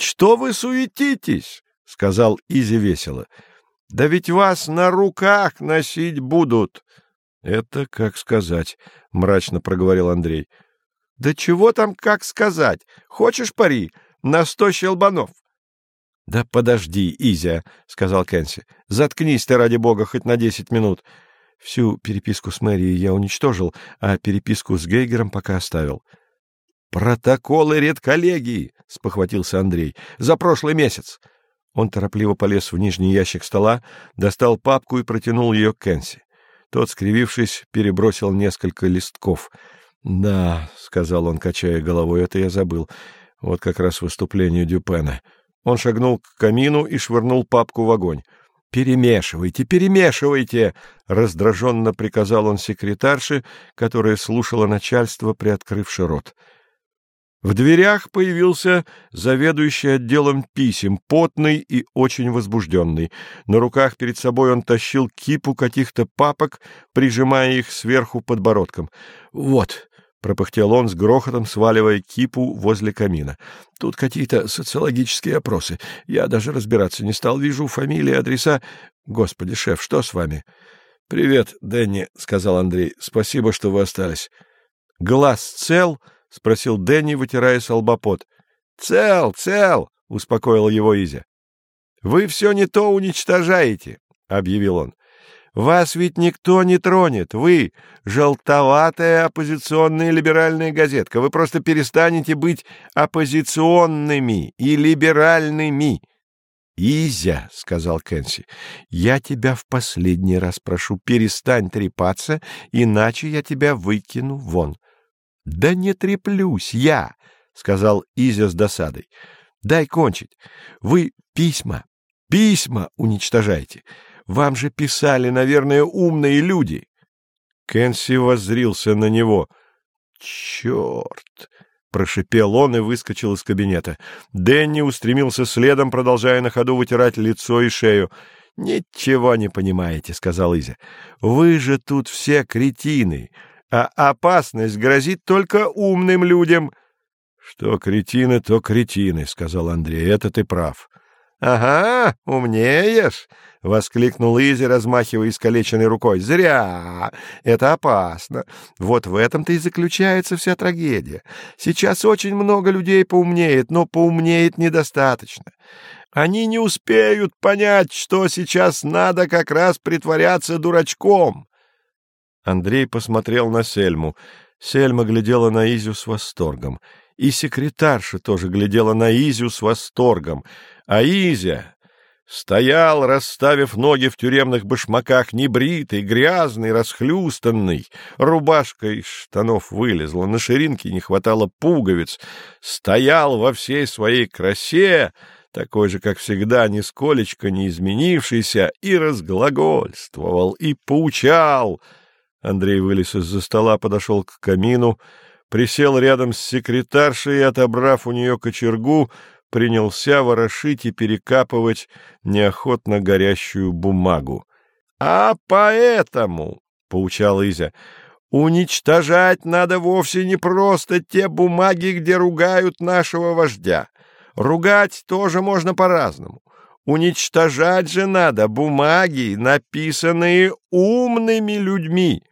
Что вы суетитесь? — сказал Изи весело. — Да ведь вас на руках носить будут. — Это как сказать, — мрачно проговорил Андрей. — Да чего там как сказать? Хочешь пари? На сто щелбанов. — Да подожди, Изя, — сказал Кэнси. — Заткнись ты, ради бога, хоть на десять минут. Всю переписку с мэрией я уничтожил, а переписку с Гейгером пока оставил. —— Протоколы редколлегии! — спохватился Андрей. — За прошлый месяц! Он торопливо полез в нижний ящик стола, достал папку и протянул ее Кэнси. Тот, скривившись, перебросил несколько листков. — Да, — сказал он, качая головой, — это я забыл. Вот как раз выступление Дюпена. Он шагнул к камину и швырнул папку в огонь. — Перемешивайте, перемешивайте! — раздраженно приказал он секретарше, которая слушала начальство, приоткрывши рот. — в дверях появился заведующий отделом писем, потный и очень возбужденный. На руках перед собой он тащил кипу каких-то папок, прижимая их сверху подбородком. «Вот», — пропыхтел он с грохотом, сваливая кипу возле камина. — Тут какие-то социологические опросы. Я даже разбираться не стал. Вижу фамилии, адреса. Господи, шеф, что с вами? — Привет, Дэнни, — сказал Андрей. — Спасибо, что вы остались. — Глаз цел? —— спросил Дэнни, вытирая солбопот. — Цел, цел, — успокоил его Изя. — Вы все не то уничтожаете, — объявил он. — Вас ведь никто не тронет. Вы — желтоватая оппозиционная либеральная газетка. Вы просто перестанете быть оппозиционными и либеральными. — Изя, — сказал Кэнси, — я тебя в последний раз прошу, перестань трепаться, иначе я тебя выкину вон. —— Да не треплюсь я, — сказал Изя с досадой. — Дай кончить. Вы письма, письма уничтожаете. Вам же писали, наверное, умные люди. Кэнси воззрился на него. — Черт! — прошипел он и выскочил из кабинета. Дэнни устремился следом, продолжая на ходу вытирать лицо и шею. — Ничего не понимаете, — сказал Изя. — Вы же тут все кретины а опасность грозит только умным людям. — Что кретины, то кретины, — сказал Андрей, — это ты прав. — Ага, умнеешь, — воскликнул Изи, размахивая искалеченной рукой. — Зря! Это опасно. Вот в этом-то и заключается вся трагедия. Сейчас очень много людей поумнеет, но поумнеет недостаточно. Они не успеют понять, что сейчас надо как раз притворяться дурачком. Андрей посмотрел на Сельму. Сельма глядела на Изю с восторгом. И секретарша тоже глядела на Изю с восторгом. А Изя стоял, расставив ноги в тюремных башмаках, небритый, грязный, расхлюстанный. Рубашка из штанов вылезла, на ширинке не хватало пуговиц. Стоял во всей своей красе, такой же, как всегда, нисколечко не изменившийся, и разглагольствовал, и поучал — Андрей вылез из-за стола, подошел к камину, присел рядом с секретаршей и, отобрав у нее кочергу, принялся ворошить и перекапывать неохотно горящую бумагу. — А поэтому, — поучал Изя, — уничтожать надо вовсе не просто те бумаги, где ругают нашего вождя. Ругать тоже можно по-разному. Уничтожать же надо бумаги, написанные умными людьми.